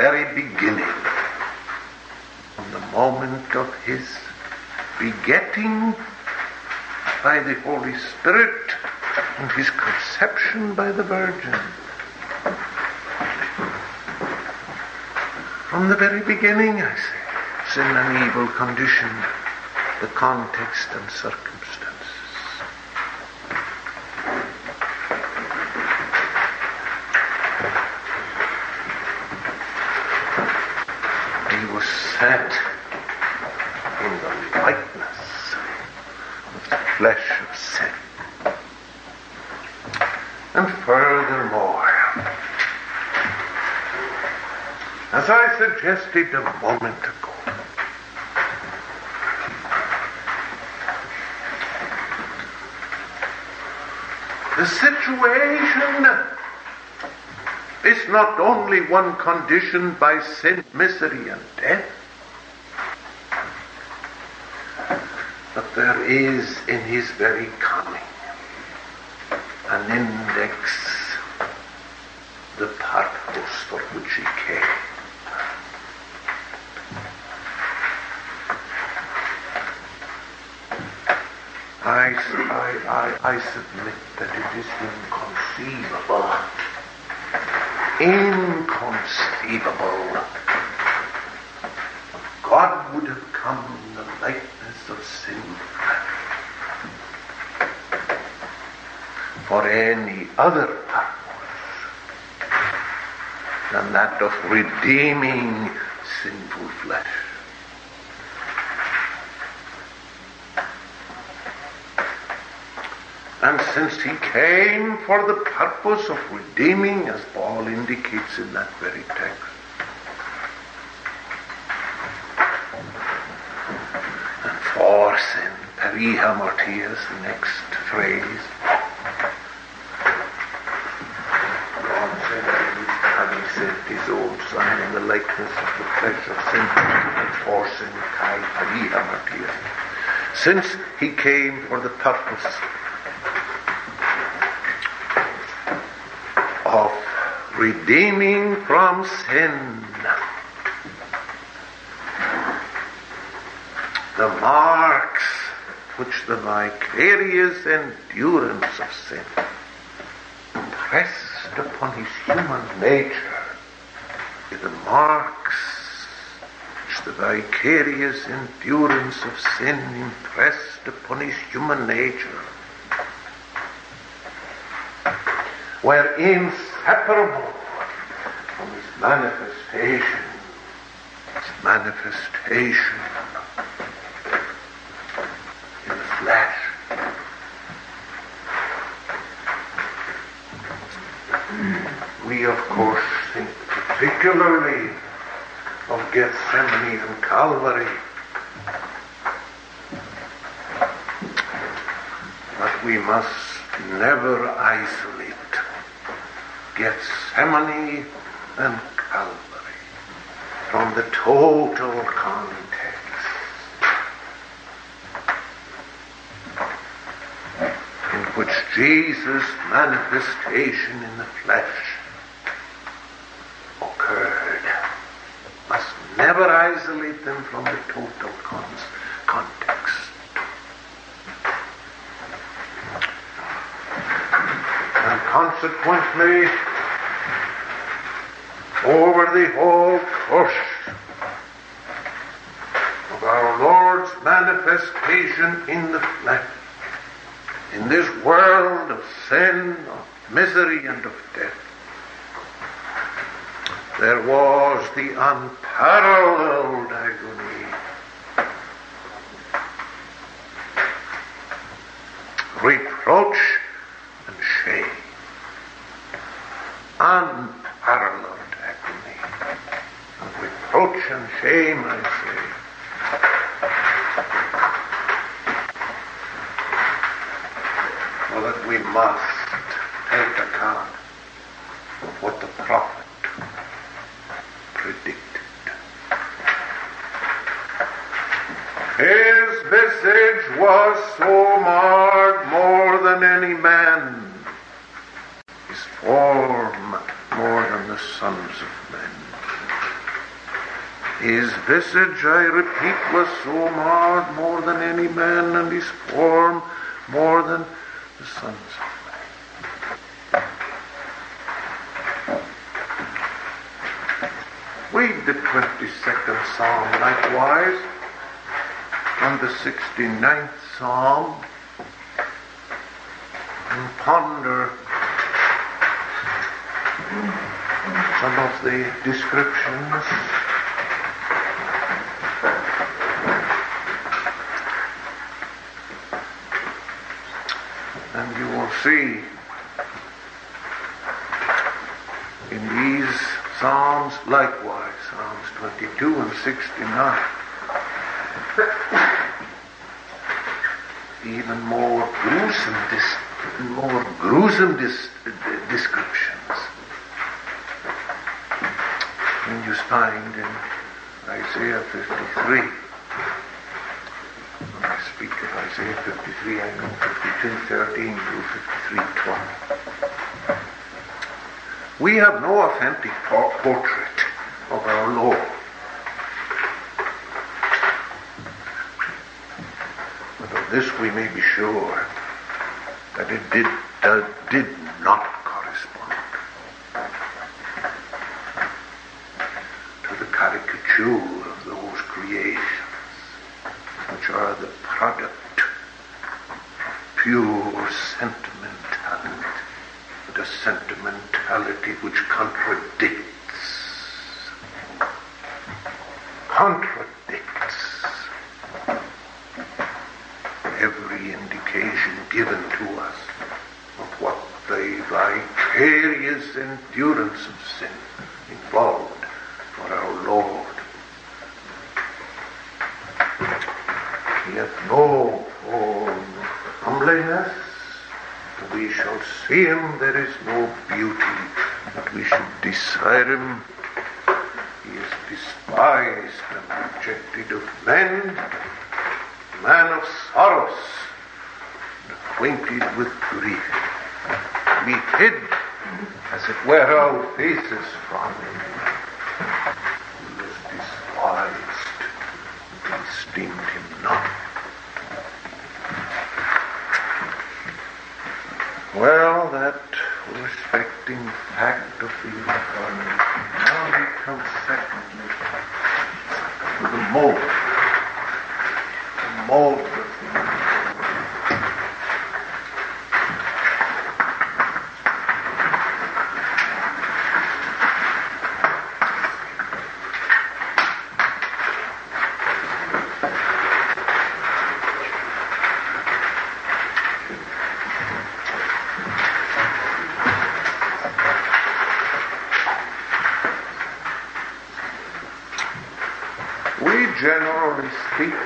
very beginning, from the moment of his begetting by the Holy Spirit and his conception by the Virgin. From the very beginning, I say, sin and evil condition, the context and circumstances. He in the likeness of the flesh of sin. And furthermore, as I suggested a moment ago, the situation is not only one conditioned by sin, misery, and death, there is in his very coming an index, the purpose for which he came. I, I, I, I submit that it is inconceivable, inconceivable. God would have come in the likeness of sin for any other purpose than that of redeeming sinful flesh. And since he came for the purpose of redeeming, as Paul indicates in that very text, and for sin, peri hamartias, the next phrase, said, having his own son in the likeness of the flesh of sin, and for sin, kai peri hamartias. Since he came for the purpose of redeeming from sin the marks which the vicarious endurance of sin pressed upon his human nature, the marks which the vicarious endurance of sin impressed upon his human nature were inseparable from his manifestation. His manifestation in the flesh. We, of course, think particularly of Gethsemane and Calvary. But we must never isolate Gethsemane and Calvary from the total context in which Jesus' manifestation in the flesh occurred. Must never isolate them from the total context. And consequently, over the whole course of our Lord's manifestation in the flesh, in this world of sin, of misery, and of death, there was the unparalleled agony reproach and shame. Unparalleled agony. Reproach and shame, I say. For that we must take account of what the prophet His visage was so marred more than any man, his form more than the sons of men. His visage, I repeat, was so marred more than any man, and his form more than the sons of men. Read the 22nd Psalm likewise and the 69th Psalm and ponder some of the descriptions. And you will see in these Psalms likewise, Psalms 22 and 69. Even more gruesome, more gruesome descriptions than you find in Isaiah 53. When I speak of Isaiah 53, I mean 52, 13 to 53, 12. We have no authentic portrait of our Lord. This we may be sure that it did, uh, did not correspond to the caricature of those creations which are the product of pure sentimentality, the sentimentality which contradicts contradicts every indication given to us of what the vicarious endurance of sin involved for our Lord. Yet no form of humbleness. We shall see him, there is no beauty that we should desire him. He is despised and rejected of men man of sorrows, acquainted with grief. We hid, as it were, our faces from him. He was despised, we esteemed him not. Well, that respecting fact of the incarnation. Now we come secondly to the mode mold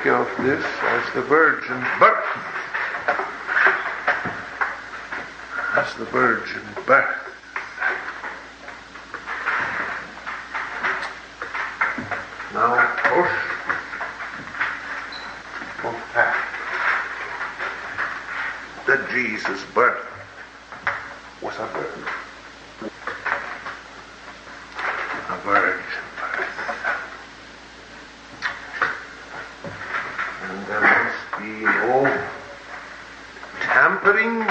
of this as the virgin birth. As the virgin birth. Now, of course, one fact that Jesus' birth was a virgin. A virgin. Tampering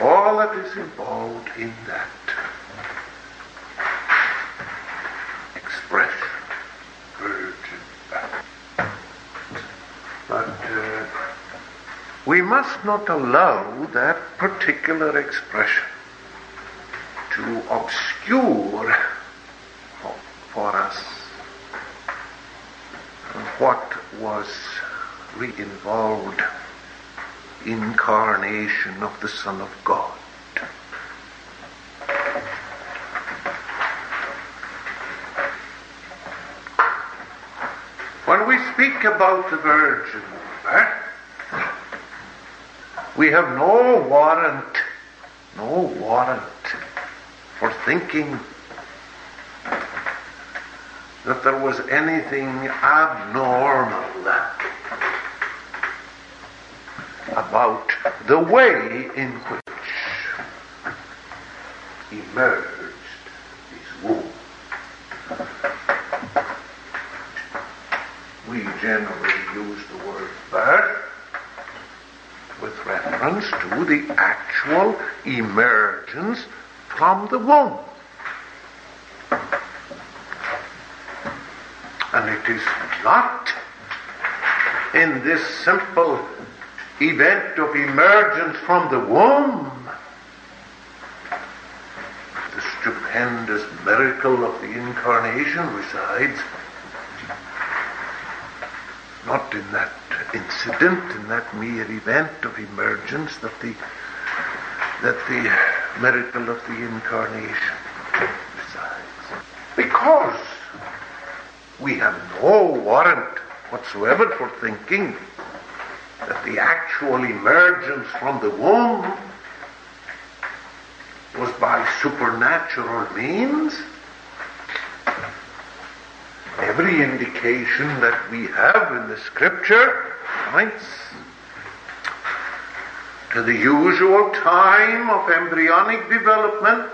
all that is involved in that expression, But uh, we must not allow that particular expression to obscure for us re-involved incarnation of the Son of God. When we speak about the virgin we have no warrant, no warrant for thinking that there was anything abnormal about the way in which emerged this womb. We generally use the word birth with reference to the actual emergence from the womb. And it is not in this simple event of emergence from the womb the stupendous miracle of the incarnation resides. Not in that incident, in that mere event of emergence, that the that the miracle of the incarnation resides. Because we have no warrant whatsoever for thinking the actual emergence from the womb was by supernatural means. Every indication that we have in the scripture points to the usual time of embryonic development,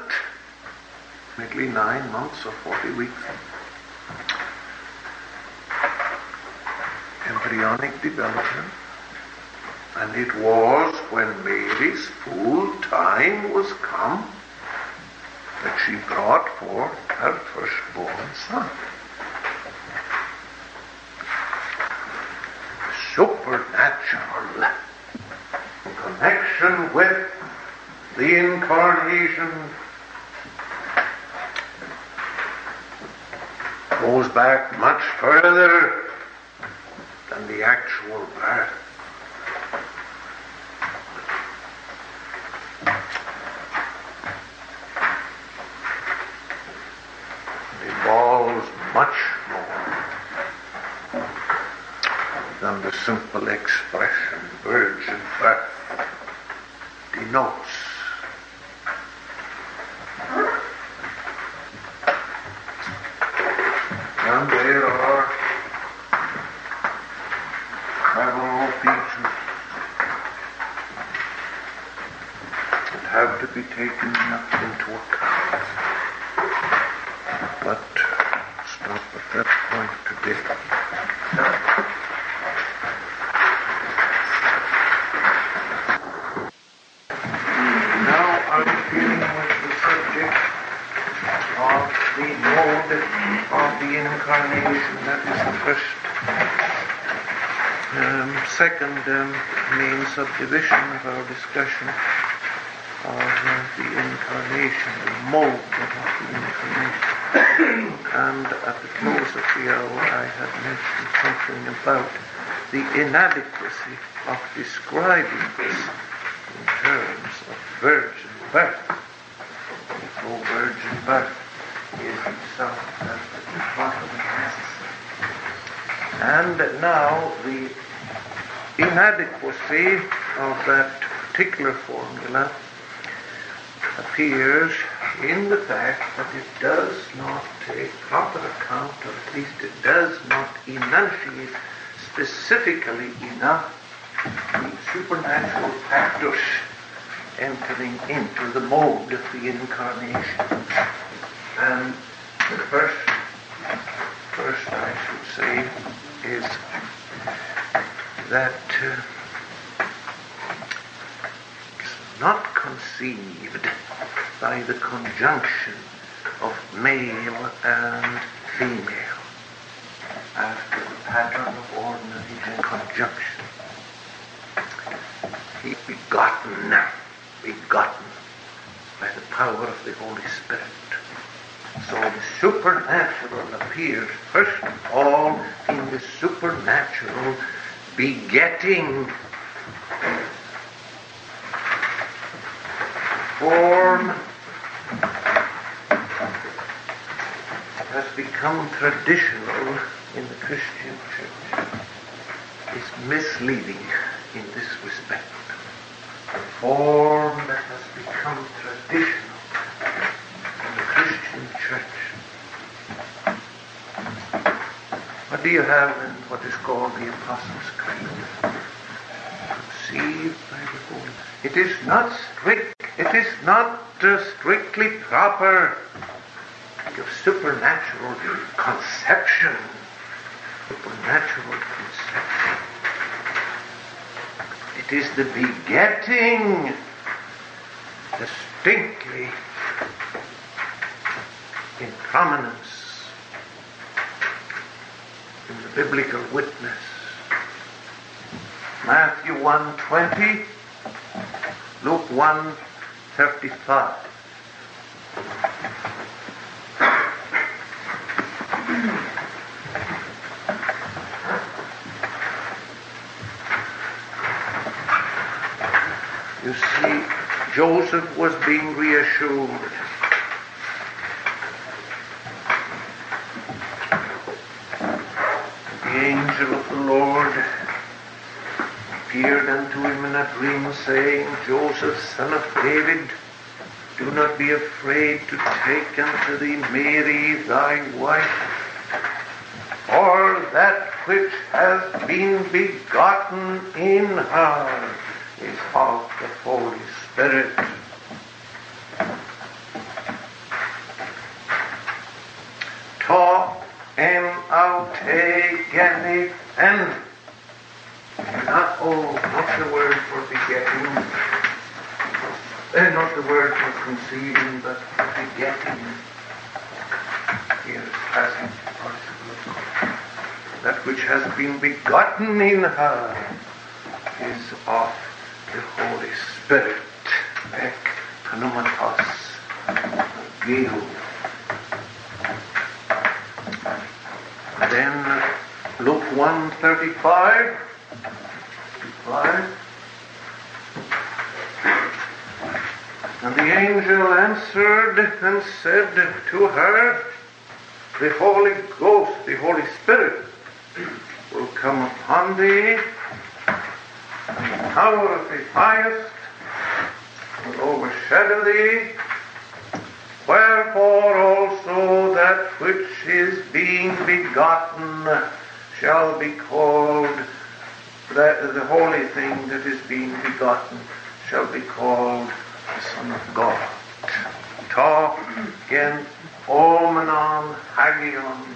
maybe nine months or 40 weeks. Embryonic development. And it was when Mary's full time was come that she brought forth her firstborn son. Supernatural connection with the incarnation goes back much further than the actual birth. It involves much more than the simple expression virgin birth denotes. And there are several features that have to be taken into account. But stop at that point today. Now I'm dealing with the subject of the mode of the incarnation. That is the first, um, second um, main subdivision of our discussion of uh, the incarnation, the mode of the incarnation. and at the close of the hour, I had mentioned something about the inadequacy of describing this in terms of virgin birth. No virgin birth is itself absolutely necessary. And now the inadequacy of that particular formula appears in the fact that it does not take proper account, or at least it does not enunciate specifically enough the supernatural factors entering into the mode of the incarnation. And the first, first I should say, is that uh, it's not conceived by the conjunction of male and female after the pattern of ordinary conjunction. He begotten, begotten by the power of the Holy Spirit. So the supernatural appears first of all in the supernatural begetting form has become traditional in the Christian church is misleading in this respect. The form that has become traditional What do you have in what is called the Apostles' Creed? Conceived by the Holy. It is not strict. It is not uh, strictly proper of supernatural conception. Supernatural conception. It is the begetting distinctly in prominence in the biblical witness. Matthew 1:20, Luke 1:35. You see, Joseph was being reassured. Angel of the Lord appeared unto him in a dream, saying, Joseph, son of David, do not be afraid to take unto thee Mary thy wife, for that which has been begotten in her is of the Holy Spirit. Ta en aute geni en. Not, oh, not the word for begetting, uh, not the word for conceiving, but for begetting. Here is present participle. That which has been begotten in her is of the Holy Spirit. Ek pneumatos geo. Then Luke 135. 5. And the angel answered and said to her, The Holy Ghost, the Holy Spirit, will come upon thee, and the power of the highest will overshadow thee. Wherefore also that which is being begotten shall be called, that the holy thing that is being begotten shall be called the Son of God. Ta gen omenon hagion.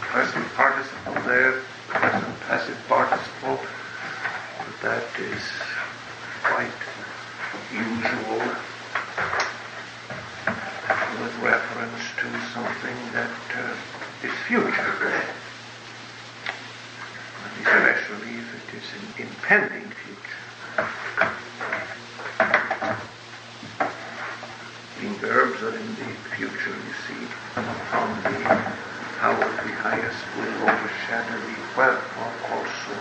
Present participle there, present passive participle. But that is quite usual with reference to something that uh, is future. Especially if it is an impending future. Being verbs are in the future, you see, from the power of the highest will overshadow the wherefore also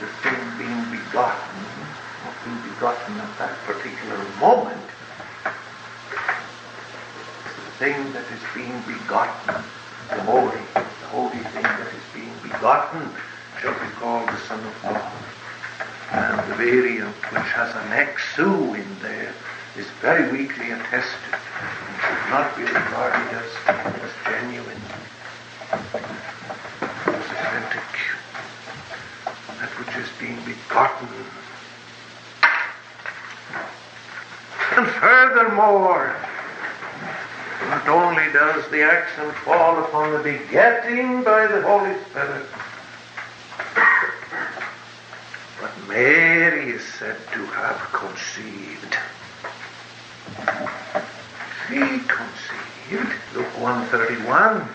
the thing being begotten, not being begotten at that particular moment, the thing that is being begotten, the holy, the holy thing that is being begotten shall be called the Son of God. And the variant which has an exu in there is very weakly attested and should not be regarded as, as genuine, as authentic. That which is being begotten. And furthermore, not only does the accent fall upon the begetting by the Holy Spirit, but Mary is said to have conceived. She conceived. Luke 131.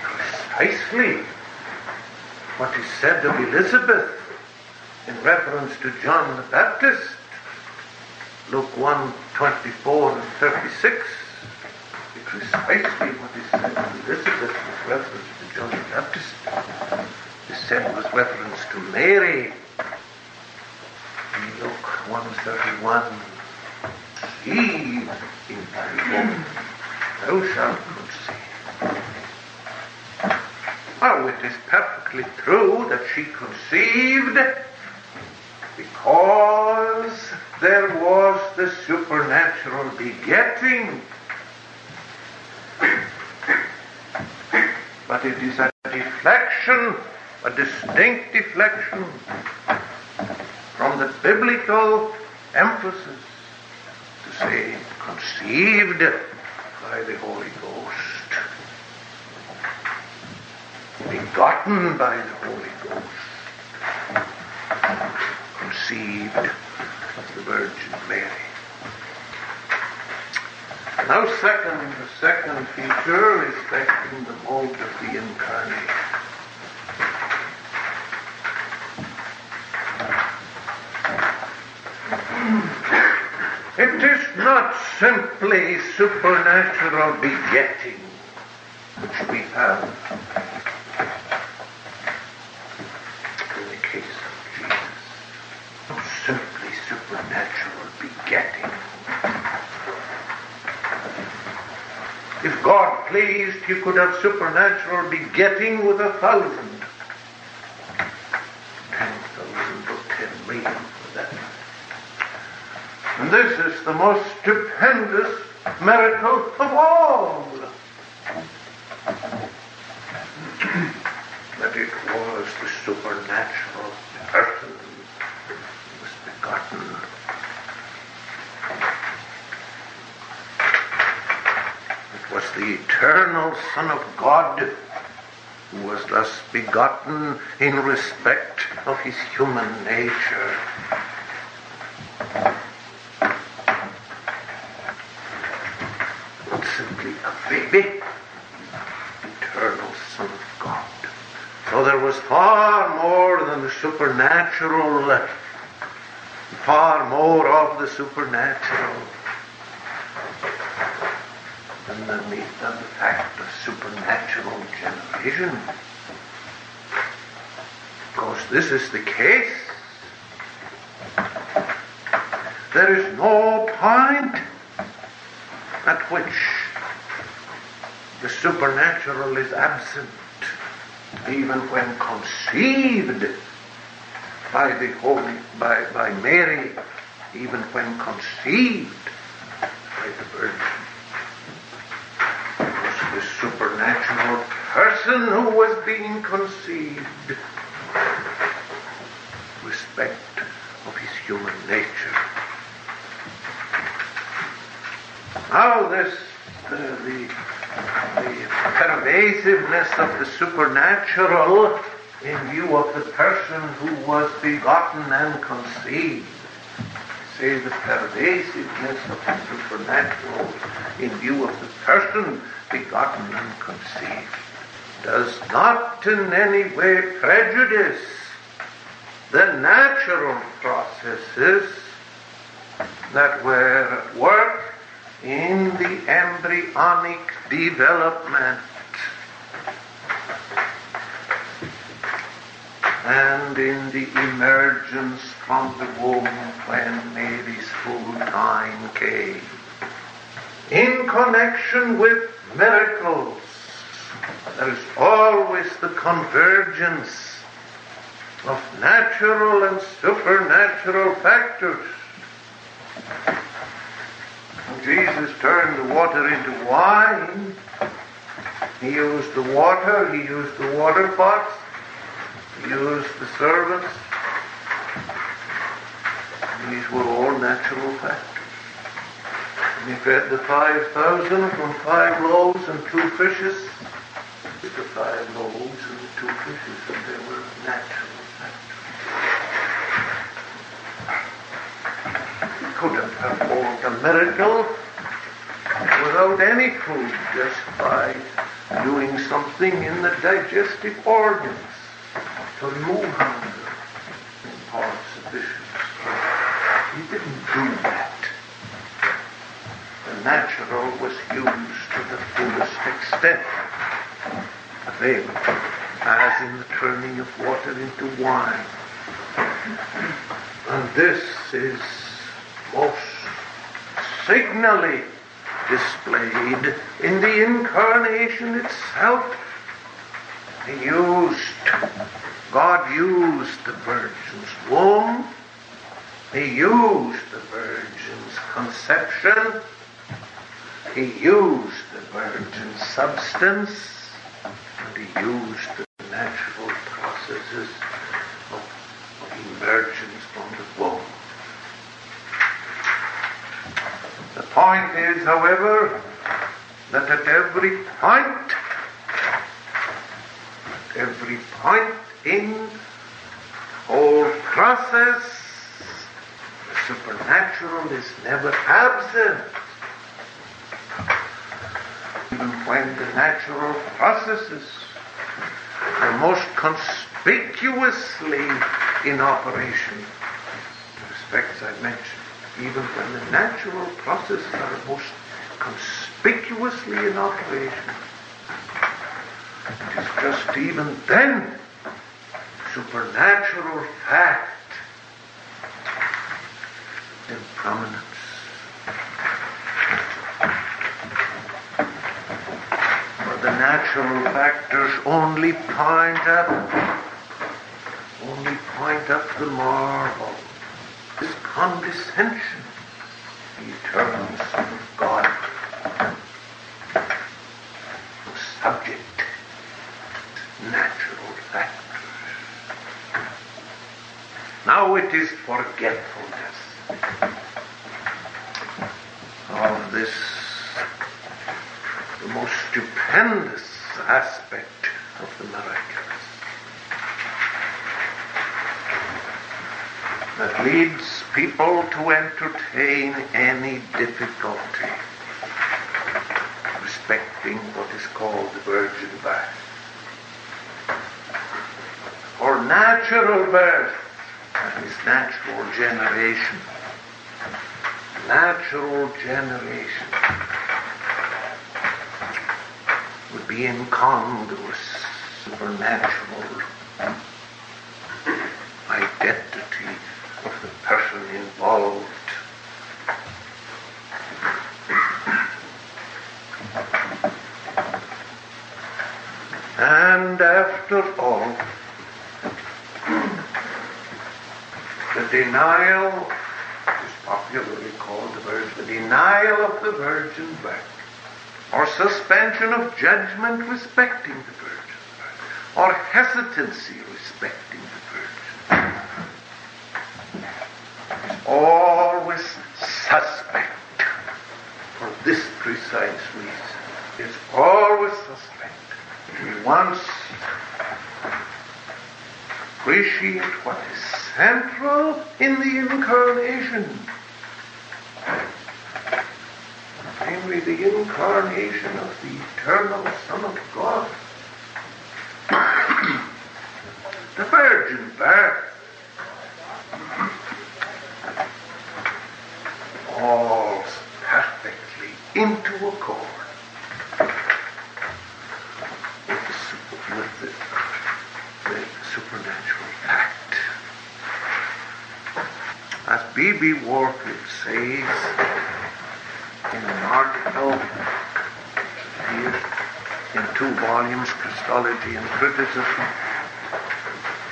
Precisely what is said of Elizabeth in reference to John the Baptist. Luke 1 24 and 36. Precisely what is said of Elizabeth with reference to John the Baptist. Said with reference to Mary. In Luke 131, See, in thy woman, thou shalt conceive. Oh, it is perfectly true that she conceived because there was the supernatural begetting. But it is a deflection, a distinct deflection from the biblical emphasis to say conceived by the Holy Ghost, begotten by the Holy Ghost, conceived of the Virgin Mary. Now, second, the second feature respecting the mode of the incarnation. It is not simply supernatural begetting which we have in the case of Jesus. Not simply supernatural begetting. If God pleased, He could have supernatural begetting with a thousand. Ten thousand or ten million for that matter. And this is the most stupendous miracle of all. that it was the supernatural person who was begotten. It was the eternal Son of God who was thus begotten in respect of his human nature. Not simply a baby, eternal Son of God. So there was far more than the supernatural, uh, far more of the supernatural than the, than the fact of supernatural generation. Because this is the case. There is no point at which the supernatural is absent, even when conceived by the Holy, by, by Mary, even when conceived by the Virgin. Was the supernatural person who was being conceived, respect of his human nature. Now this, uh, the, the pervasiveness of the supernatural in view of the person who was begotten and conceived. Say the pervasiveness of the supernatural in view of the person begotten and conceived does not in any way prejudice the natural processes that were at work in the embryonic development and in the emergence from the womb when Mary's full time came. In connection with miracles, there is always the convergence of natural and supernatural factors. Jesus turned the water into wine, he used the water, he used the water pots, he used the servants. These were all natural factors. He fed the 5,000 from five loaves and two fishes. With the five loaves and the two fishes, and they were natural factors. He couldn't have performed a miracle without any food, just by doing something in the digestive organs to remove hunger of the He didn't do that. The natural was used to the fullest extent. Then, as in the turning of water into wine. And this is most signally displayed in the incarnation itself. He used, God used the virgin's womb, He used the virgin's conception, He used the virgin's substance, and He used the natural processes of, of emergence from the womb. The point is, however, that at every point, every point in all process, the supernatural is never absent. Even when the natural processes are most conspicuously in operation, the respects I mentioned even when the natural processes are most conspicuously in operation. It is just even then supernatural fact in prominence. For the natural factors only point up, only point up the marvel this condescension, the eternal Son of God, subject natural factors. Now it is forgetfulness of this, the most stupendous aspect of the miraculous. that leads people to entertain any difficulty respecting what is called the virgin birth. Or natural birth, natural generation. Natural generation would be incongruous, supernatural identity of the person involved. And after all, the denial is popularly called the, virgin, the denial of the virgin birth, or suspension of judgment respecting the virgin birth, or hesitancy respecting the virgin always suspect for this precise reason. It's always suspect. We once appreciate what is central in the incarnation. Namely, the incarnation of the eternal Son of God. the virgin birth falls perfectly into accord with the, with the, the supernatural fact. As B.B. Warfield says in an article here in two volumes, Christology and Criticism,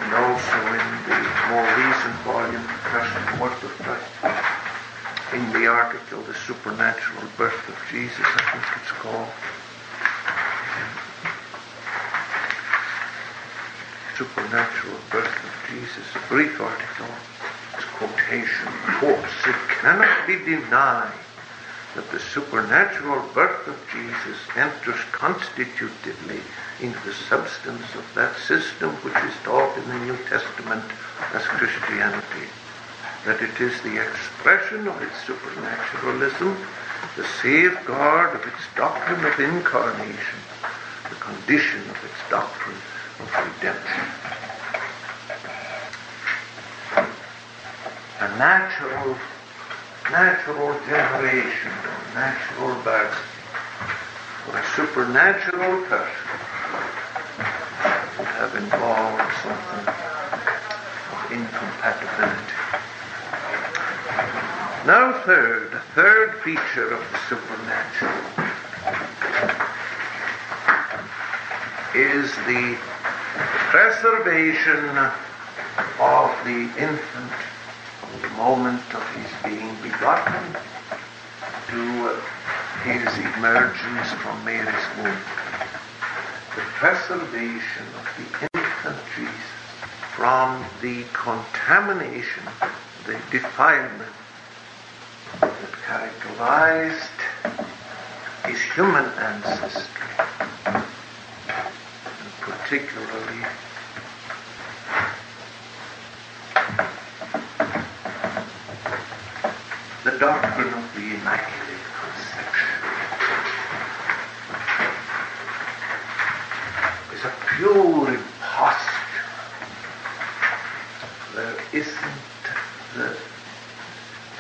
and also in the more recent volume, Person Work of Christ in the article, The Supernatural Birth of Jesus, I think it's called. Supernatural Birth of Brief article. It's quotation quotes, it cannot be denied that the supernatural birth of Jesus enters constitutively into the substance of that system which is taught in the New Testament as Christianity that it is the expression of its supernaturalism, the safeguard of its doctrine of incarnation, the condition of its doctrine of redemption. A natural, natural generation, or natural birth, for a supernatural person involved something of incompatibility. Now, third, the third feature of the supernatural is the preservation of the infant moment of his being begotten to his emergence from Mary's womb. The preservation of the infant Jesus from the contamination, the defilement that characterized his human ancestry, and particularly the doctrine of the Immaculate Conception. Is a pure imposture. There isn't the,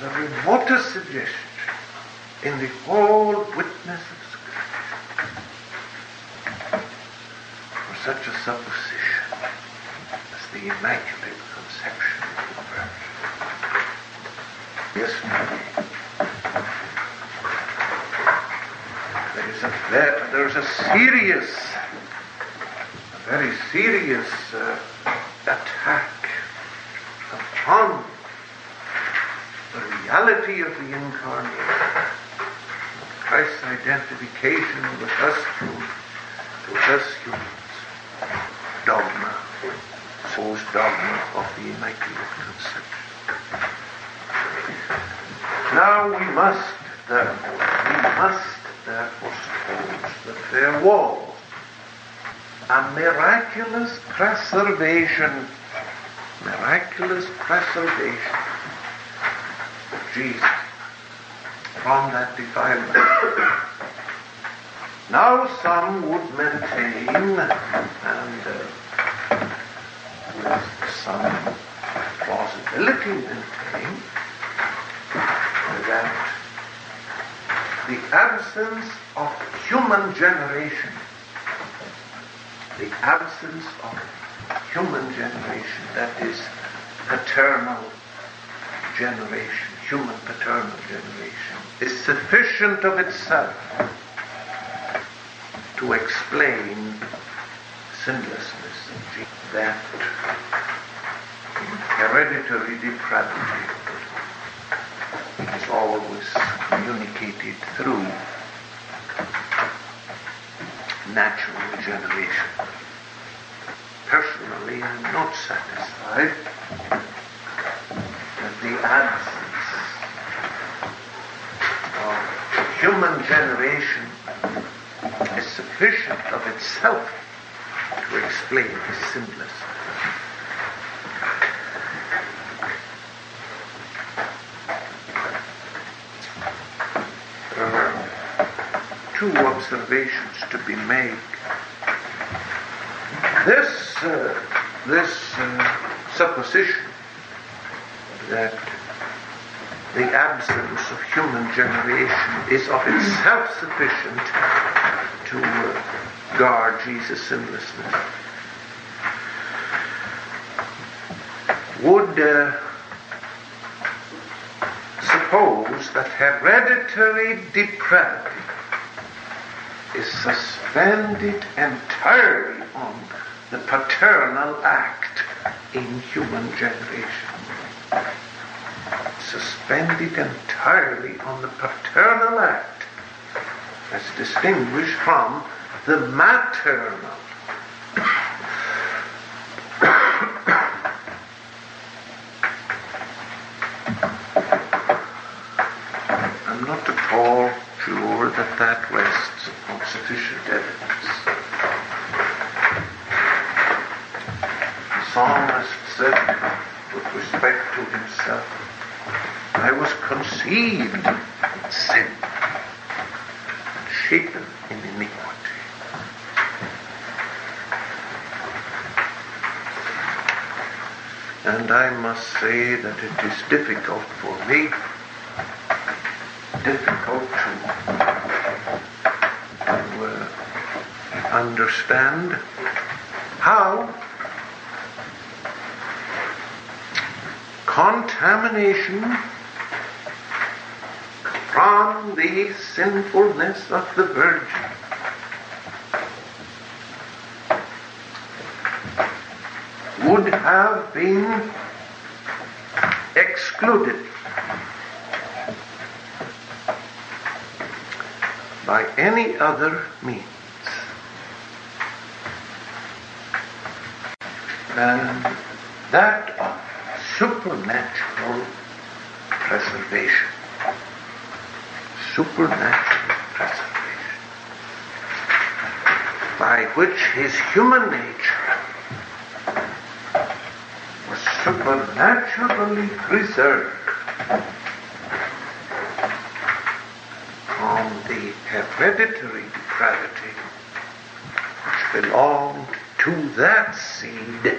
the remotest suggestion in the whole witness of Scripture for such a supposition as the Immaculate Conception of the Virgin. Yes, there is a ver- there's a serious, a very serious uh, attack upon the reality of the incarnation, Christ's identification with us through, with us humans, dogma, soul's dogma of the Immaculate Conception. Now we must, therefore, we must therefore suppose that there was a miraculous preservation, miraculous preservation of Jesus from that defilement. Now some would maintain, and uh, with some plausibility maintain, that the absence of human generation, the absence of human generation, that is paternal generation, human paternal generation, is sufficient of itself to explain sinlessness. That hereditary depravity is always communicated through natural generation. Personally, I'm not satisfied that the absence of human generation is sufficient of itself to explain. There are two observations to be made. This, uh, this uh, supposition that the absence of human generation is of itself sufficient to guard Jesus' sinlessness would uh, suppose that hereditary depravity is suspended entirely on the paternal act in human generation. Suspended entirely on the paternal act as distinguished from the maternal. difficult for me, difficult to, to uh, understand how contamination from the sinfulness of the Virgin would have been excluded by any other means. than that of supernatural preservation. Supernatural preservation. By which his human nature naturally preserved from the hereditary depravity which belonged to that seed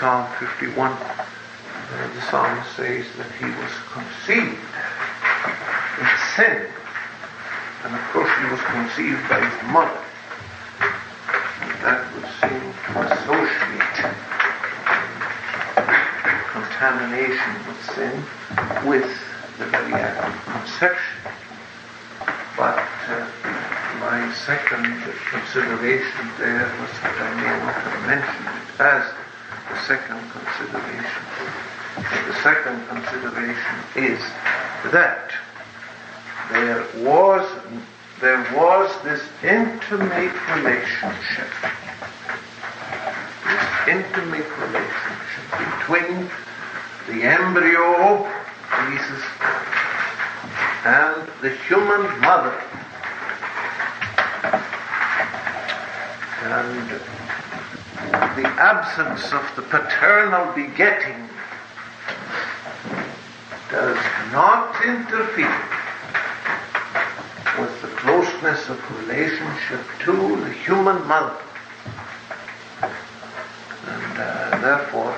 Psalm 51, the psalmist says that he was conceived in sin. And of course he was conceived by his mother. begetting does not interfere with the closeness of relationship to the human mother. And uh, therefore,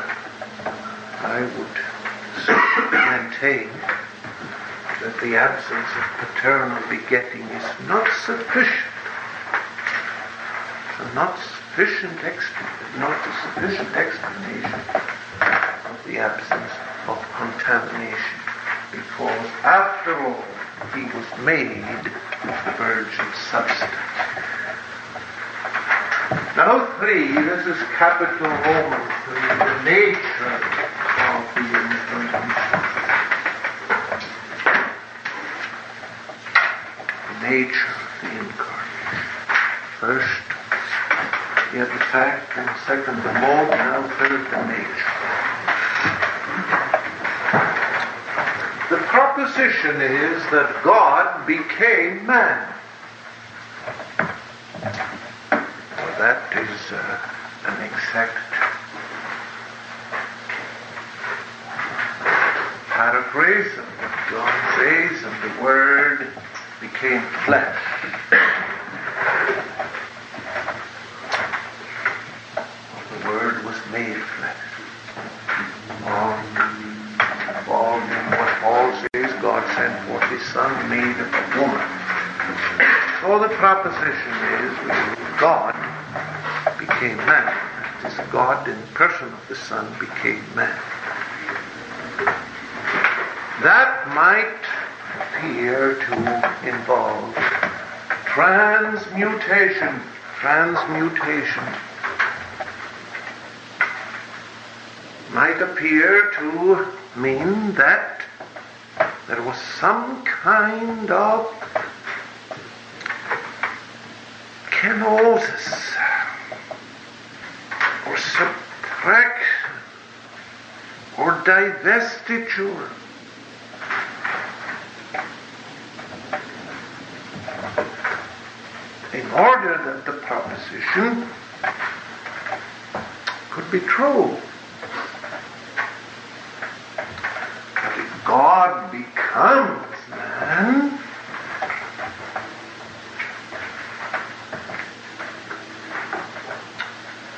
I would maintain that the absence of paternal begetting is not sufficient, not sufficient explanation capital Romans, the, the nature of the incarnation. The nature of the incarnation. First, you have the fact, and second, the mode, now third, the nature. The proposition is that God became man. That is. Uh, exact paraphrase of what says, and the Word became flesh. The Word was made flesh. Um, involved in what Paul says, God sent forth His Son made of a woman. So the proposition is God became man. This God of the Son became man. That might appear to involve transmutation. Transmutation might appear to mean that there was some kind of kenosis or subtraction or divestiture. In order that the proposition could be true. But if God becomes man,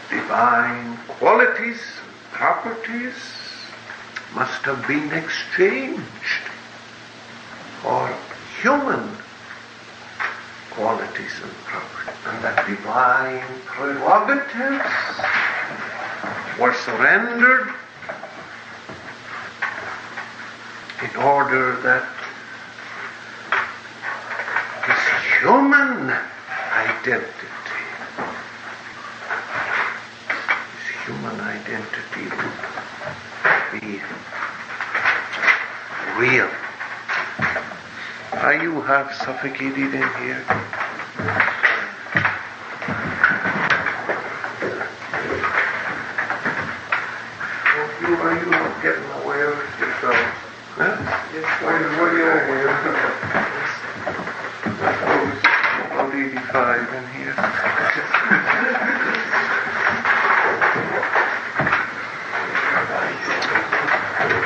divine qualities, properties must have been exchanged for human qualities and properties. And that divine prerogatives were surrendered in order that this human identity this human identity would be real. Are you half suffocated in here? Are you, are you not getting aware of yourself? Huh? What, what are you aware of? About 85 in here.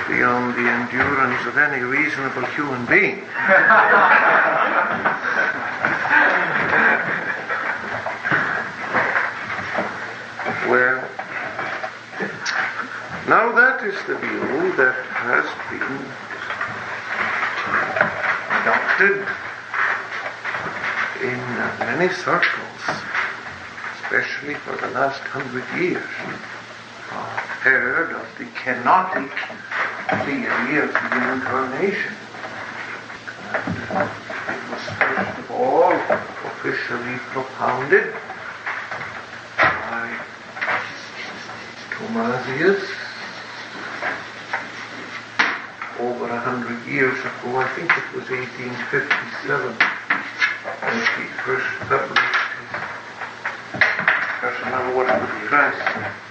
beyond the of any reasonable human being. well, now that is the view that has been adopted in many circles, especially for the last hundred years. Heard of the kenotic theory of the incarnation. It was first of all officially propounded by Thomasius over a hundred years ago. I think it was 1857 when he first published his Person Work of Christ.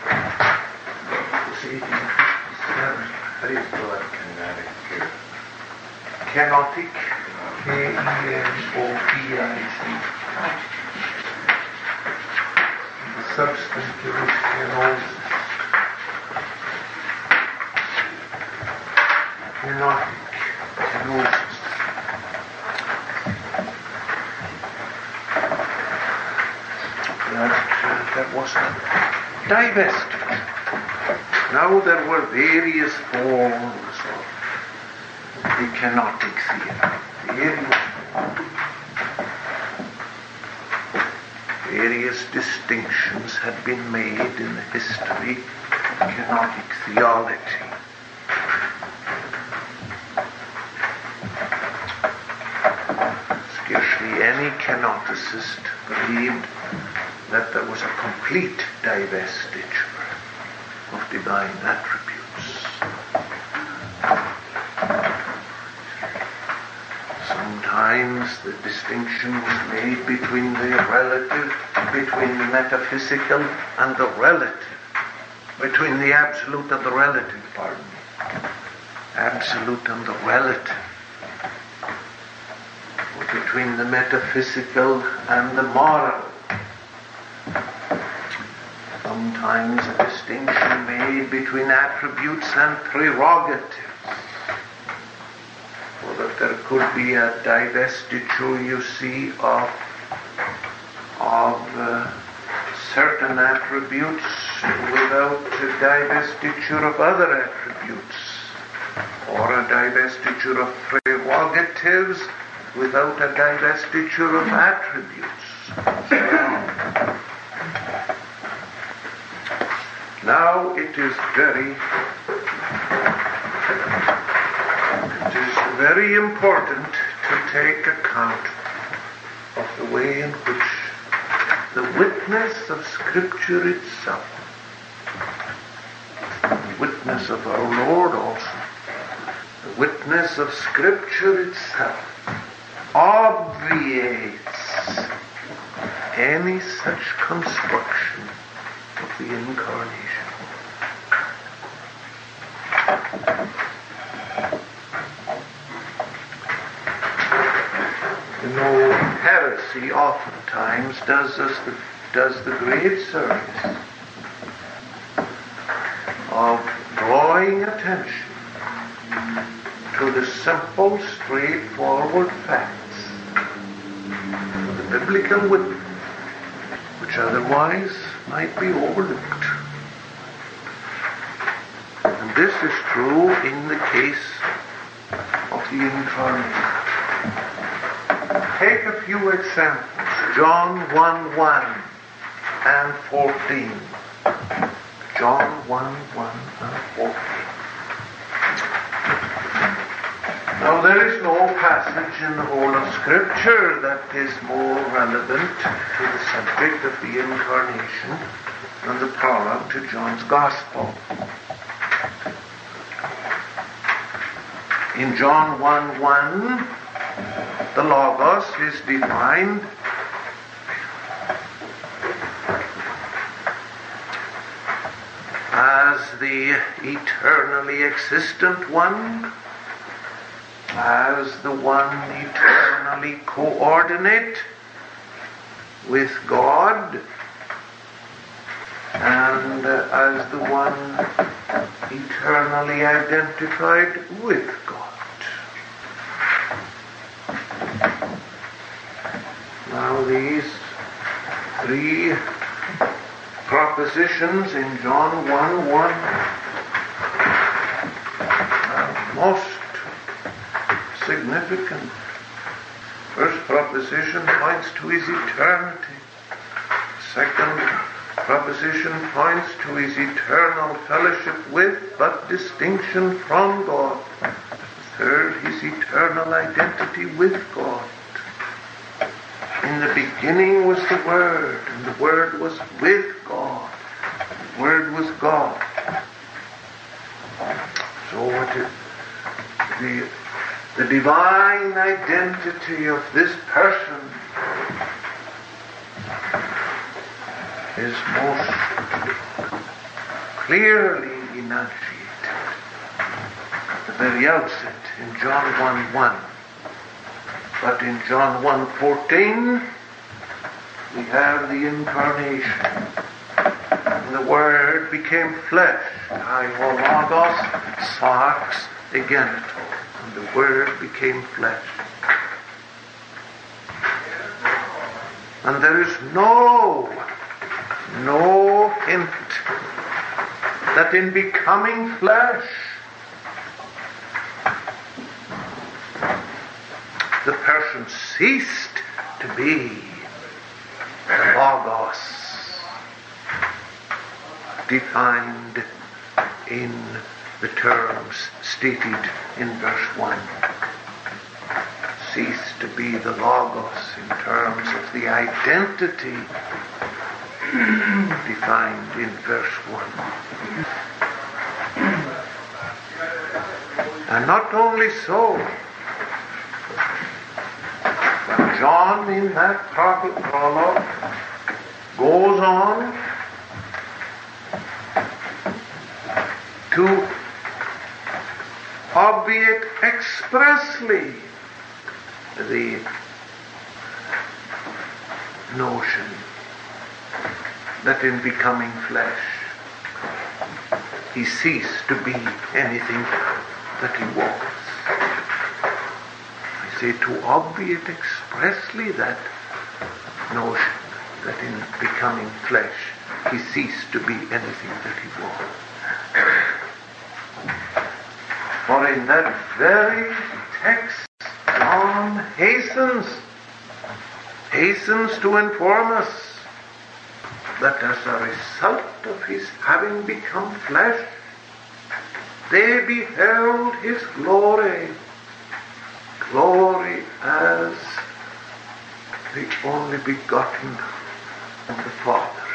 It was 1857. How do you spell that kenotic here? Kenotic, K-E-N-O-T-I-C. The substantive is kenosis. Kenotic, kenosis. That, uh, that was divested. Now there were various forms of the kenotic theory. Various, various distinctions had been made in the history of kenotic theology. Any kenoticist believed that there was a complete divestiture of divine attributes. Sometimes the distinction was made between the relative, between the metaphysical and the relative, between the absolute and the relative, pardon me. Absolute and the relative. Between the metaphysical and the moral. Sometimes a distinction made between attributes and prerogatives. So that there could be a divestiture, you see, of, of uh, certain attributes without a divestiture of other attributes, or a divestiture of prerogatives without a divestiture of attributes. Now it is very it is very important to take account of the way in which the witness of Scripture itself, the witness of our Lord also, the witness of Scripture itself, obviates any such construction of the incarnation. You know, heresy oftentimes does us the, does the great service of drawing attention to the simple, straightforward the biblical witness, which otherwise might be overlooked. And this is true in the case of the incarnation. Take a few examples. John 1 1 and 14. John 1 1 and 14. There is no passage in the whole of Scripture that is more relevant to the subject of the incarnation than the prologue to John's Gospel. In John 1 1, the Logos is defined as the eternally existent one, as the one eternally coordinate with God, and uh, as the one eternally identified with God. Now, these three propositions in John 1 1 are most significant. First proposition points to his eternity. Second proposition points to his eternal fellowship with, but distinction from God. Third, his eternal identity with God. In the beginning was the Word, and the Word was with God. The Word was God. So what is the the divine identity of this person is most clearly enunciated at the very outset in John 1 1. But in John 1.14, we have the incarnation. And the Word became flesh. I logos, sarx, egeneto. And the Word became flesh. And there is no, no hint that in becoming flesh, the person ceased to be the Logos defined in the terms stated in verse 1. Ceased to be the Logos in terms of the identity defined in verse 1. And not only so, John in that prologue goes on to obviate expressly the notion that in becoming flesh he ceased to be anything that he was. I say to obviate expressly that notion that in becoming flesh he ceased to be anything that he was. For in that very text, John hastens, hastens to inform us that as a result of his having become flesh, they beheld his glory, glory as the only begotten of the Father.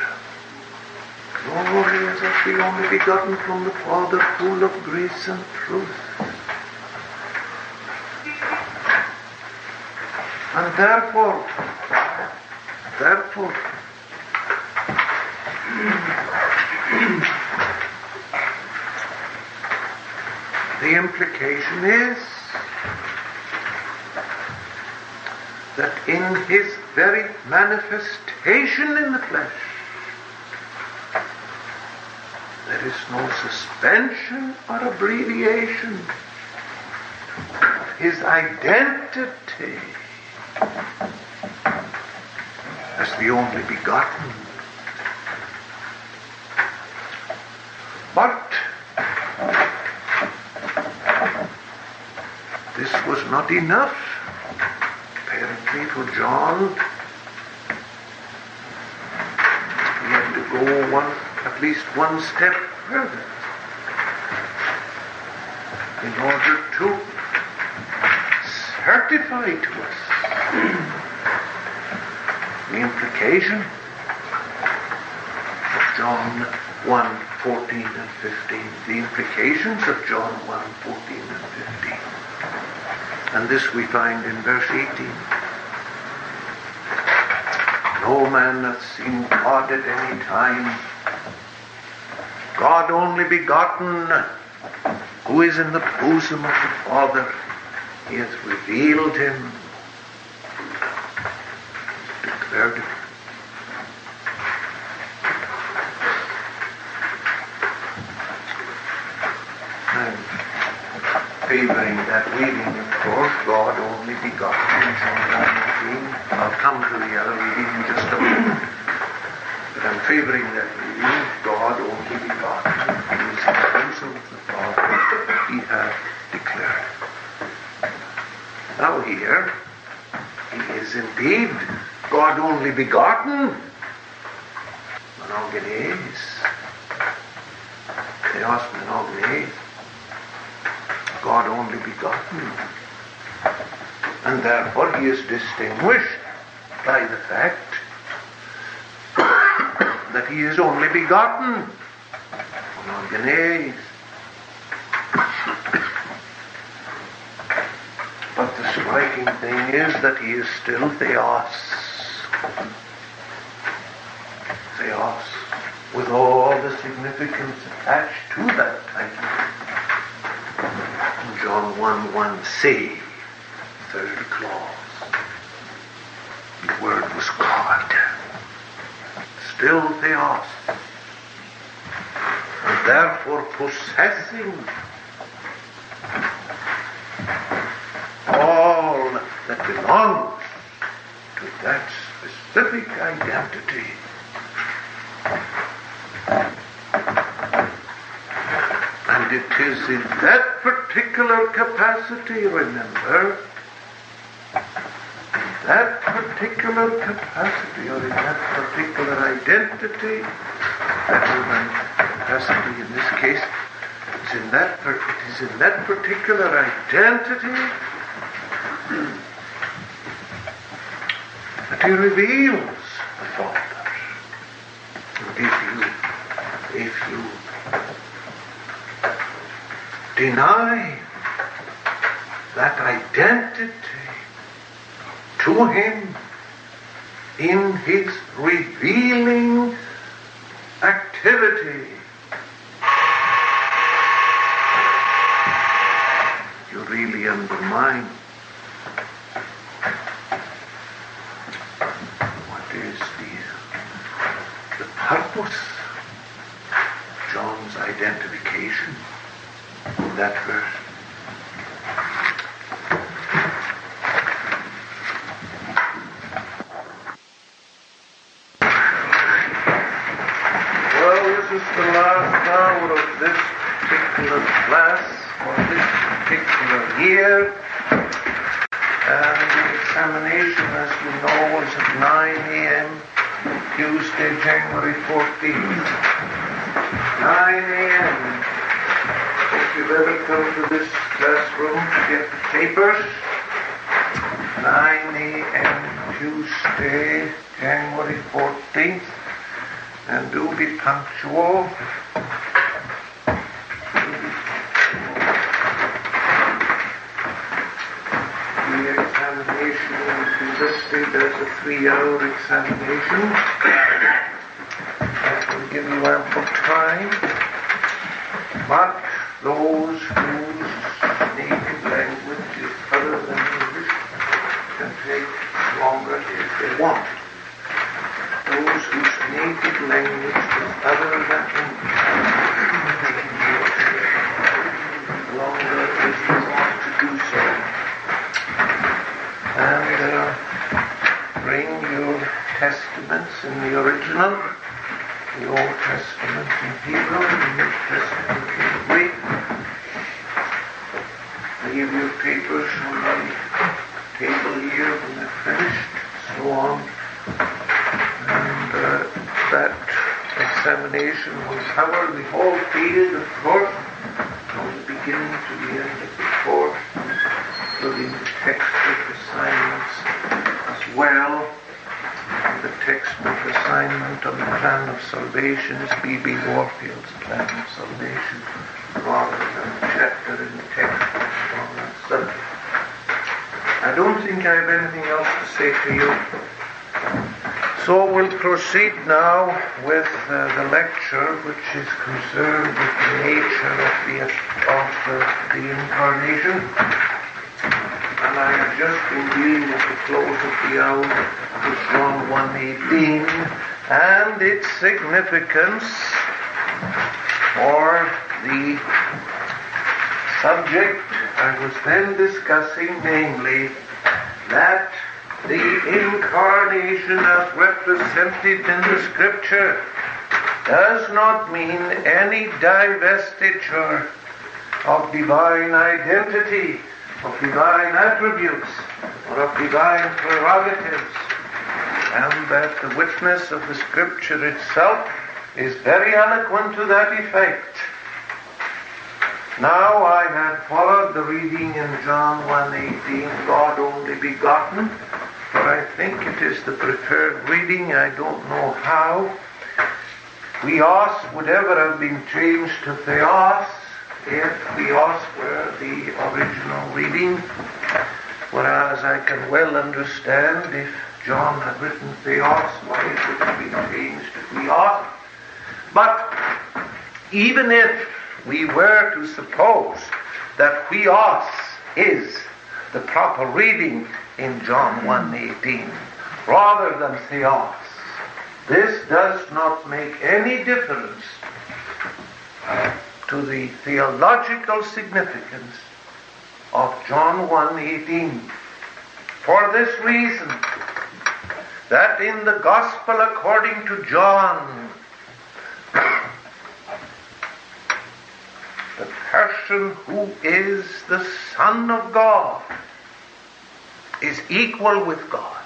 Glory as the only begotten from the Father, full of grace and truth. And therefore, therefore, the implication is that in his very manifestation in the flesh, there is no suspension or abbreviation. His identity as the only begotten. But this was not enough, apparently, for John. He had to go one, at least one step further in order to certify to us the implication of John 1 14 and 15. The implications of John 1 14 and 15. And this we find in verse 18. No man hath seen God at any time. God only begotten, who is in the bosom of the Father, he hath revealed him, declared it. I'm favoring that reading, of course, God only begotten in John 19. I'll come to the other reading in just a moment. But I'm favoring that reading, God only begotten, who is in the bosom of the Father, he hath declared. Now here, he is indeed God only begotten. Monogenes. Theos monogenes. God only begotten. And therefore he is distinguished by the fact that he begotten. Monogenes. But the striking thing is that he is still Theos. Theos, with all the significance attached to that title. John 1 1 say, third clause. The word was God. Still Theos. And therefore possessing all that belongs to that specific identity. And it is in that particular capacity, remember, in that particular capacity or in that particular identity, that human capacity in this case, is in that, it is in that particular identity that he reveals the Father. And if you, if you deny that identity to him in his revealing uh, the lecture which is concerned with the nature of the, of the, the incarnation. And I have just been dealing with the close of the hour with John 118 and its significance for the subject I was then discussing, namely that the incarnation as represented in the scripture does not mean any divestiture of divine identity, of divine attributes, or of divine prerogatives, and that the witness of the scripture itself is very eloquent to that effect. Now I had followed the reading in John 1.18, God only begotten, for I think it is the preferred reading, I don't know how. Theos would ever have been changed to Theos if Theos were the original reading, whereas I can well understand if John had written Theos, why it would have been changed to Theos. But even if we were to suppose that Theos is the proper reading in John 1.18 rather than Theos, does not make any difference to the theological significance of John 1.18 for this reason that in the Gospel according to John the person who is the Son of God is equal with God.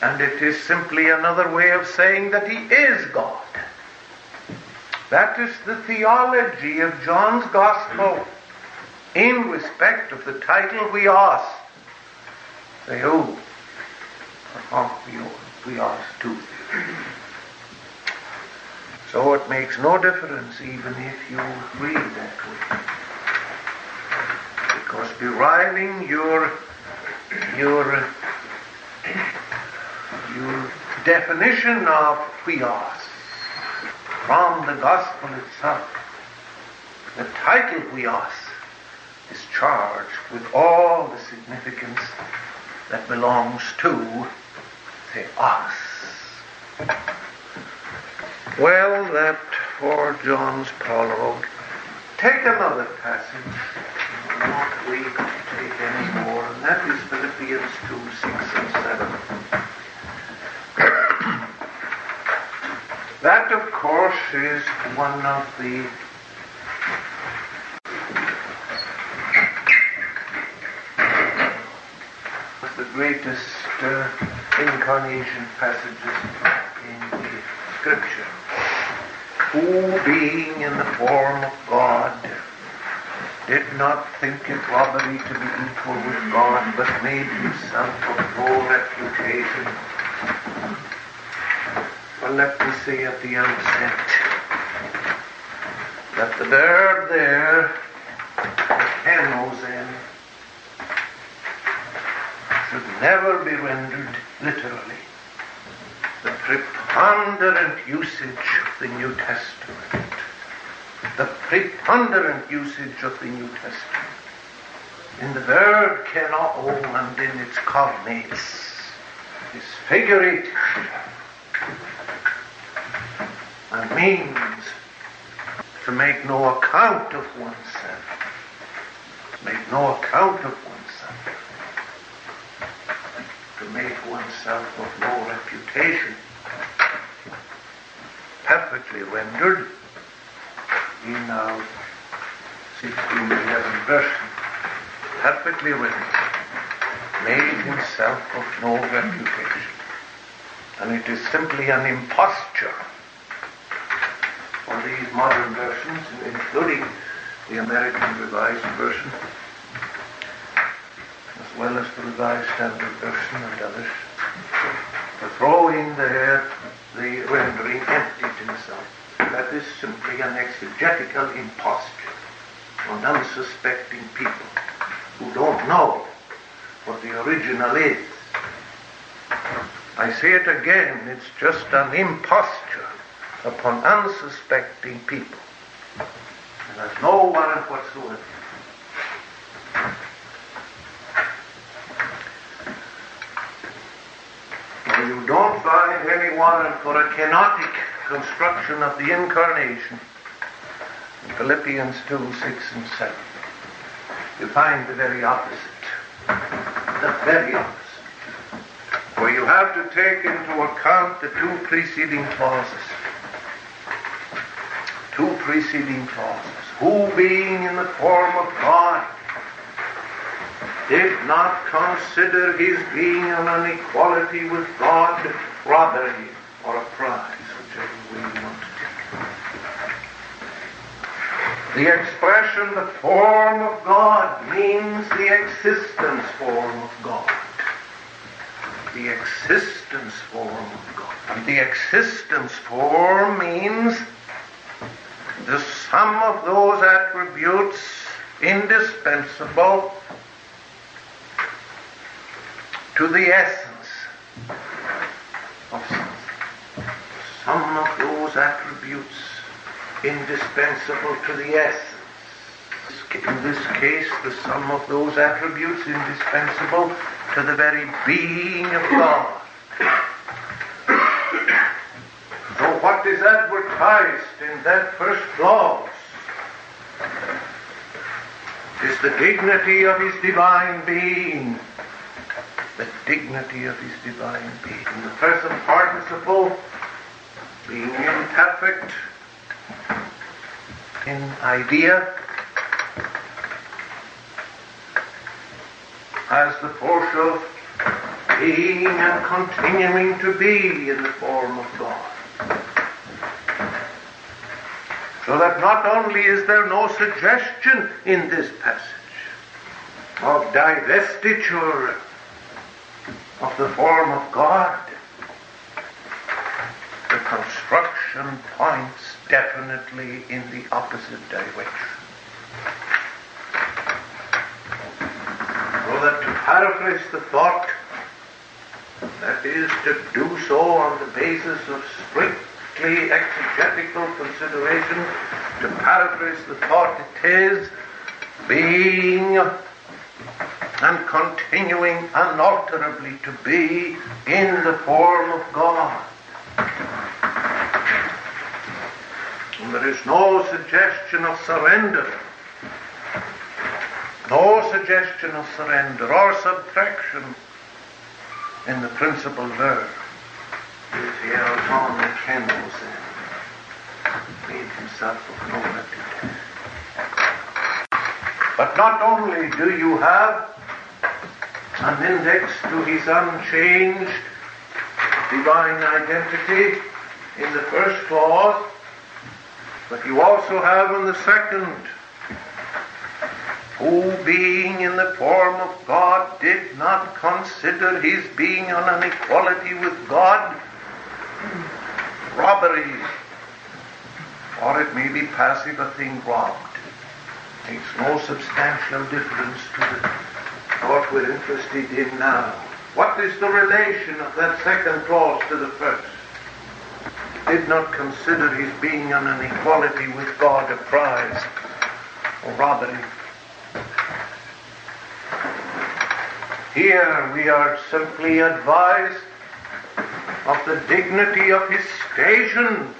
And it is simply another way of saying that he is God. That is the theology of John's Gospel in respect of the title we ask. Say oh, who? We ask to. So it makes no difference even if you read that way. Because deriving your your definition of theos from the gospel itself, the title theos is charged with all the significance that belongs to the us. Well, that for John's prologue. Take another passage. Not we take any more, and that is Philippians 2, 6 and 7. That, of course, is one of the the greatest uh, incarnation passages in the scripture. Who, being in the form of God, did not think it robbery to be equal with God, but made himself of no reputation. Well, let me say at the outset that the verb there, kenosen, should never be rendered literally. The preponderant usage of the New Testament, the preponderant usage of the New Testament, in the verb keno and in its cognates is figurative and means to make no account of oneself, make no account of oneself. To make oneself of no reputation. Perfectly rendered in our 1611 version. Perfectly rendered. Made himself of no reputation. And it is simply an imposture for these modern versions, including the American Revised Version as well as the Revised Standard Version and others, to throw in there the rendering empty emptied himself. That is simply an exegetical imposture on unsuspecting people who don't know what the original is. I say it again, it's just an imposture upon unsuspecting people. And there's no warrant whatsoever. you don't find any warrant for a kenotic construction of the incarnation in Philippians 2, 6 and 7. You find the very opposite. The very opposite. For you have to take into account the two preceding clauses. Two preceding clauses. Who being in the form of God did not consider his being on an equality with God robbery or a prize, whichever want to take. The expression the form of God means the existence form of God. The existence form of God. And the existence form means the sum of those attributes indispensable to the essence of something. Some of those attributes indispensable to the essence. In this case, the sum of those attributes indispensable to the very being of God. What is advertised in that first clause is the dignity of his divine being the dignity of his divine being. The present participle being imperfect in idea has the force of being and continuing to be in the form of God. So that not only is there no suggestion in this passage of divestiture of the form of God, the construction points definitely in the opposite direction. So that to paraphrase the thought, that is to do so on the basis of strictly exegetical consideration, to paraphrase the thought, it is being and continuing unalterably to be in the form of God. And there is no suggestion of surrender, no suggestion of surrender or subtraction in the principal verb. Israel on the candles and made himself of no reputation. But not only do you have an index to his unchanged divine identity in the first clause, but you also have in the second, who being in the form of God did not consider his being on an equality with God robbery, or it may be passive, a thing robbed. Makes no substantial difference to what we're interested in now. What is the relation of that second clause to the first? Did not consider his being on an equality with God a prize or robbery. Here we are simply advised of the dignity of his station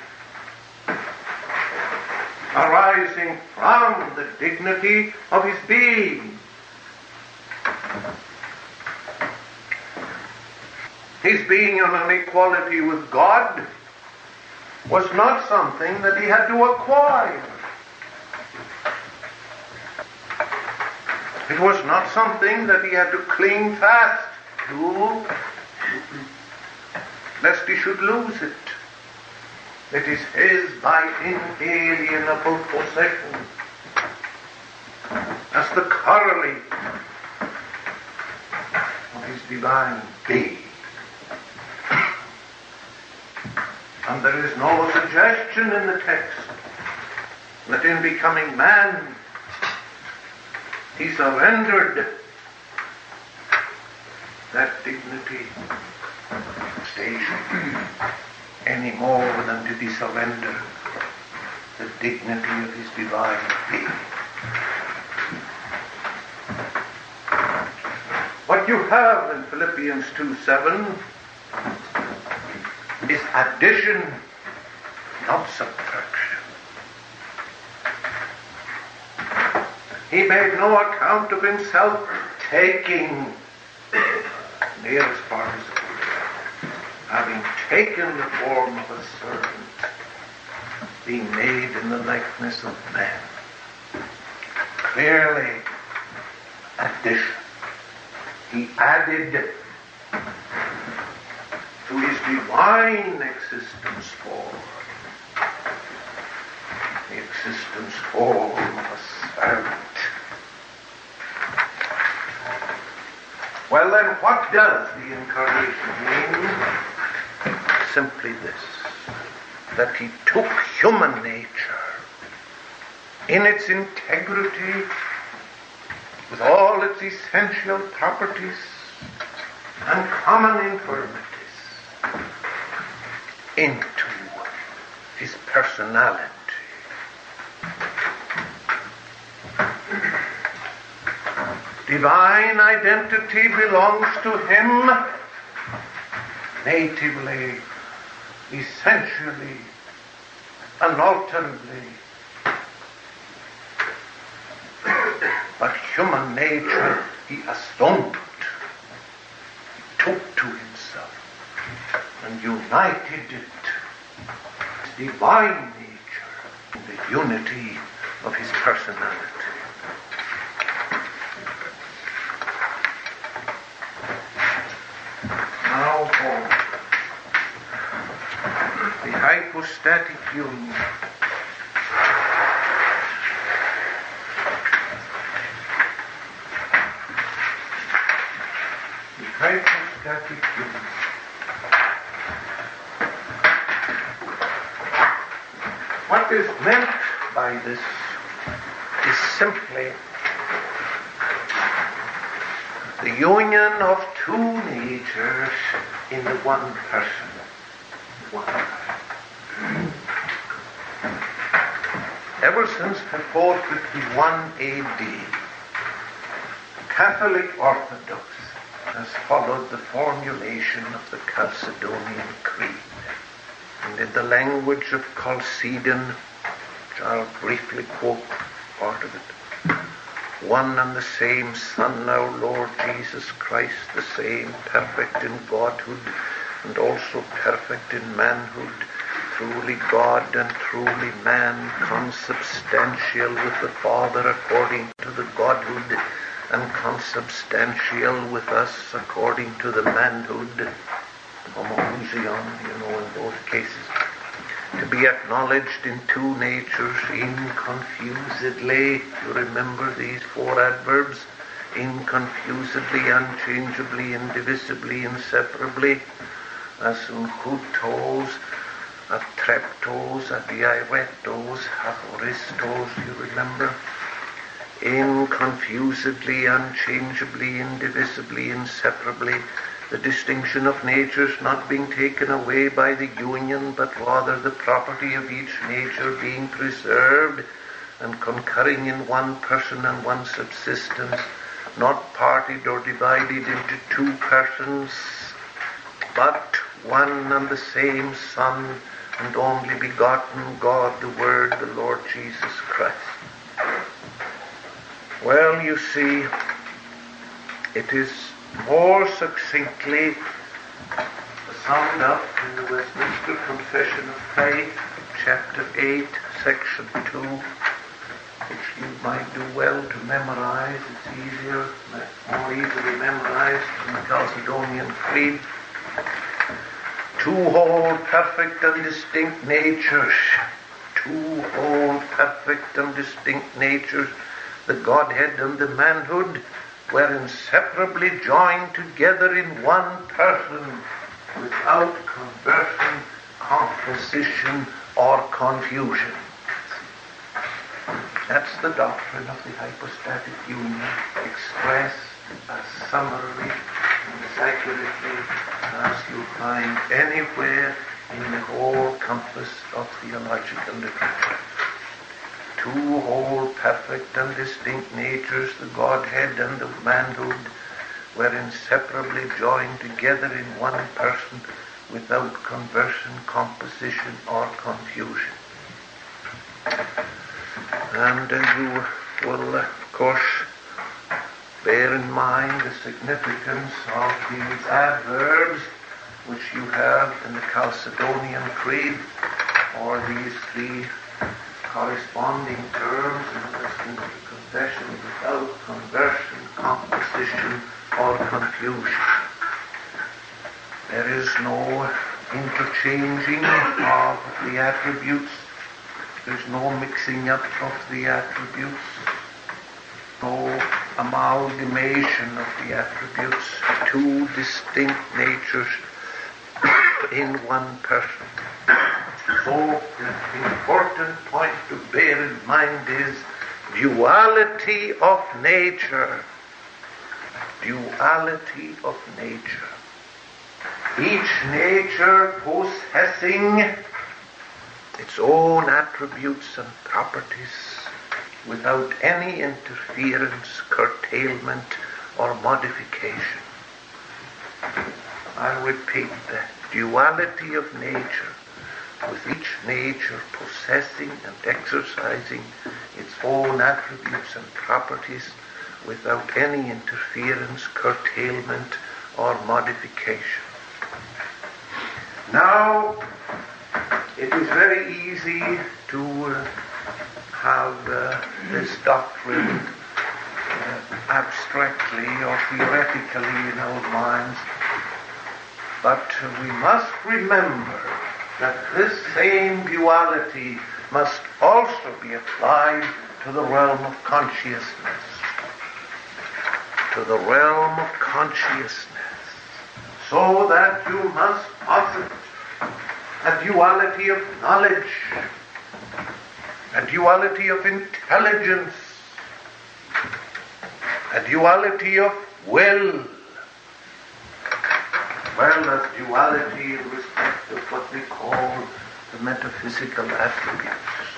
arising from the dignity of his being. His being on an equality with God was not something that he had to acquire. It was not something that he had to cling fast to, lest he should lose it. It is his by inalienable possession as the corollary of his divine being. And there is no suggestion in the text that in becoming man he surrendered that dignity, station, any more than did he surrender the dignity of his divine being. What you have in Philippians 2 7 is addition, not subtraction. He made no account of himself taking near as far as having taken the form of a servant, being made in the likeness of man. Clearly, addition. He added to his divine existence form the existence form of a servant. Well, then, what does the incarnation mean? Simply this that he took human nature in its integrity, with all its essential properties and common infirmities, into his personality. Divine identity belongs to him natively, essentially, unalterably. But human nature he he took to himself and united it, divine nature, in the unity of his personality. Now for the hypostatic union. The hypostatic union. What is meant by this is simply the union of two natures in the one person. Ever since 451 AD, Catholic Orthodox has followed the formulation of the Chalcedonian Creed. And in the language of Chalcedon, which I'll briefly quote part of it, one and the same Son, our Lord Jesus Christ, the same, perfect in Godhood and also perfect in manhood, truly God and truly man, consubstantial with the Father according to the Godhood, and consubstantial with us according to the manhood, homoousion, you know, in both cases, to be acknowledged in two natures inconfusedly. You remember these four adverbs? Inconfusedly, unchangeably, indivisibly, inseparably, asunchutos, atreptos, adiairetos, achoristos, you remember? Inconfusedly, unchangeably, indivisibly, inseparably, the distinction of natures not being taken away by the union, but rather the property of each nature being preserved and concurring in one person and one subsistence, not parted or divided into two persons, but one and the same Son and only begotten God, the Word, the Lord Jesus Christ. Well, you see, it is more succinctly summed up in the Westminster Confession of Faith, chapter 8, section 2, which you might do well to memorize. It's easier, more easily memorized than the Chalcedonian Creed. Two whole, perfect and distinct natures. Two whole, perfect and distinct natures, the Godhead and the manhood were inseparably joined together in one person without conversion, composition, or confusion. That's the doctrine of the hypostatic union, expressed as summarily and as accurately as you find anywhere in the whole compass of theological literature two whole, perfect and distinct natures, the Godhead and the manhood, were inseparably joined together in one person without conversion, composition, or confusion. And uh, you will, of course, bear in mind the significance of these adverbs which you have in the Chalcedonian Creed, or these three corresponding terms in the confession without conversion, composition, or confusion. There is no interchanging of the attributes. There's no mixing up of the attributes. No amalgamation of the attributes. Two distinct natures in one person. So, the important point to bear in mind is duality of nature. Duality of nature. Each nature possessing its own attributes and properties without any interference, curtailment, or modification. I repeat that duality of nature with each nature possessing and exercising its own attributes and properties without any interference, curtailment, or modification. Now, it is very easy to uh, have uh, this doctrine uh, abstractly or theoretically in our minds, but we must remember that this same duality must also be applied to the realm of consciousness. To the realm of consciousness. So that you must posit a duality of knowledge, a duality of intelligence, a duality of will, well as duality in respect of what we call the metaphysical attributes.